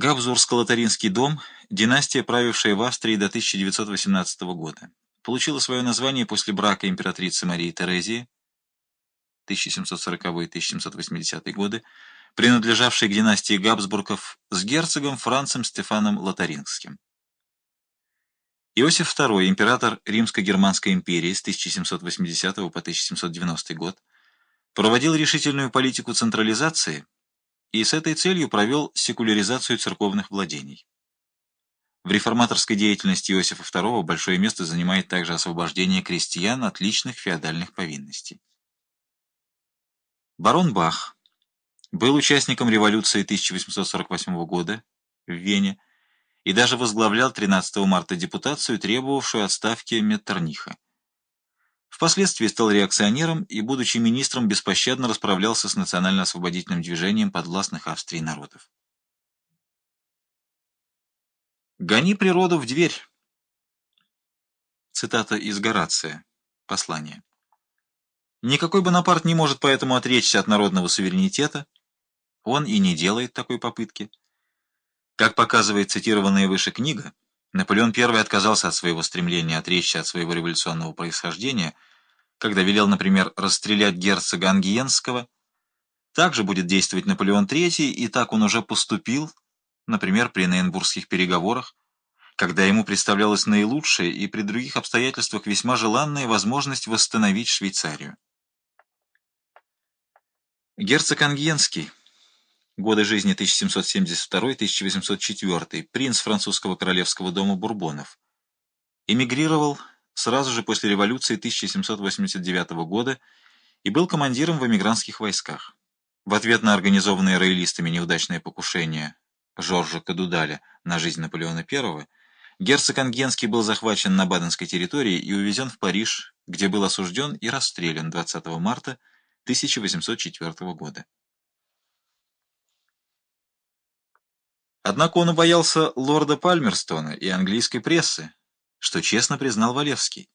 Габсбургско-Лотаринский дом – династия, правившая в Австрии до 1918 года. Получила свое название после брака императрицы Марии Терезии 1740-1780 годы, принадлежавшей к династии Габсбургов с герцогом Францем Стефаном Лотарингским. Иосиф II, император Римско-Германской империи с 1780 по 1790 год, проводил решительную политику централизации – и с этой целью провел секуляризацию церковных владений. В реформаторской деятельности Иосифа II большое место занимает также освобождение крестьян от личных феодальных повинностей. Барон Бах был участником революции 1848 года в Вене и даже возглавлял 13 марта депутацию, требовавшую отставки Меттерниха. Впоследствии стал реакционером и, будучи министром, беспощадно расправлялся с национально-освободительным движением подвластных Австрии народов. «Гони природу в дверь». Цитата из Горация. Послание. Никакой Бонапарт не может поэтому отречься от народного суверенитета. Он и не делает такой попытки. Как показывает цитированная выше книга, Наполеон I отказался от своего стремления отречься от своего революционного происхождения, когда велел, например, расстрелять герцога Ангиенского. Также будет действовать Наполеон III, и так он уже поступил, например, при Нейнбургских переговорах, когда ему представлялась наилучшая и при других обстоятельствах весьма желанная возможность восстановить Швейцарию. Герцог Ангиенский годы жизни 1772-1804, принц французского королевского дома Бурбонов. Эмигрировал сразу же после революции 1789 года и был командиром в эмигрантских войсках. В ответ на организованное роялистами неудачное покушение Жоржа Кадудаля на жизнь Наполеона I, герцог Ангенский был захвачен на Баденской территории и увезен в Париж, где был осужден и расстрелян 20 марта 1804 года. Однако он боялся лорда Пальмерстона и английской прессы, что честно признал Валевский.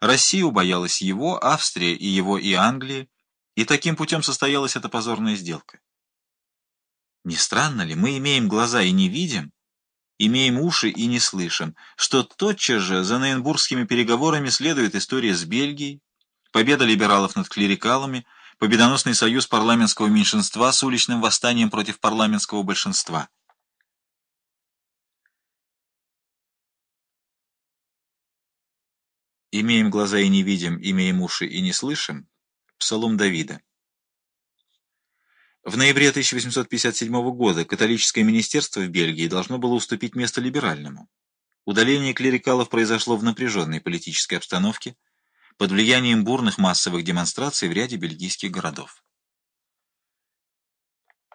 Россия убоялась его, Австрия и его и Англии, и таким путем состоялась эта позорная сделка. Не странно ли, мы имеем глаза и не видим, имеем уши и не слышим, что тотчас же за Нейнбургскими переговорами следует история с Бельгией, победа либералов над клерикалами, победоносный союз парламентского меньшинства с уличным восстанием против парламентского большинства. «Имеем глаза и не видим, имеем уши и не слышим» Псалом Давида. В ноябре 1857 года католическое министерство в Бельгии должно было уступить место либеральному. Удаление клерикалов произошло в напряженной политической обстановке под влиянием бурных массовых демонстраций в ряде бельгийских городов.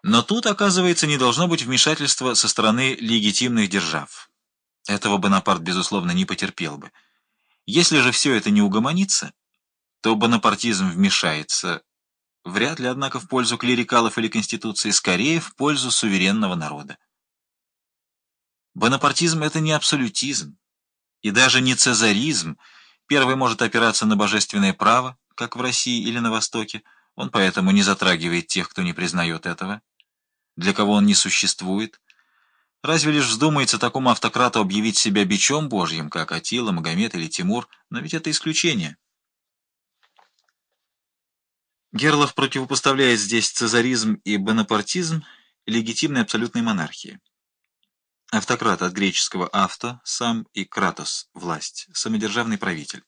Но тут, оказывается, не должно быть вмешательства со стороны легитимных держав. Этого Бонапарт, безусловно, не потерпел бы. Если же все это не угомонится, то бонапартизм вмешается, вряд ли, однако, в пользу клерикалов или Конституции, скорее в пользу суверенного народа. Бонапартизм — это не абсолютизм, и даже не цезаризм. Первый может опираться на божественное право, как в России или на Востоке, он поэтому не затрагивает тех, кто не признает этого, для кого он не существует, Разве лишь вздумается такому автократу объявить себя бичом Божьим, как Атила, Магомед или Тимур, но ведь это исключение. Герлов противопоставляет здесь цезаризм и бонапартизм легитимной абсолютной монархии. Автократ от греческого «авто» – «сам» и «кратос» – «власть», самодержавный правитель.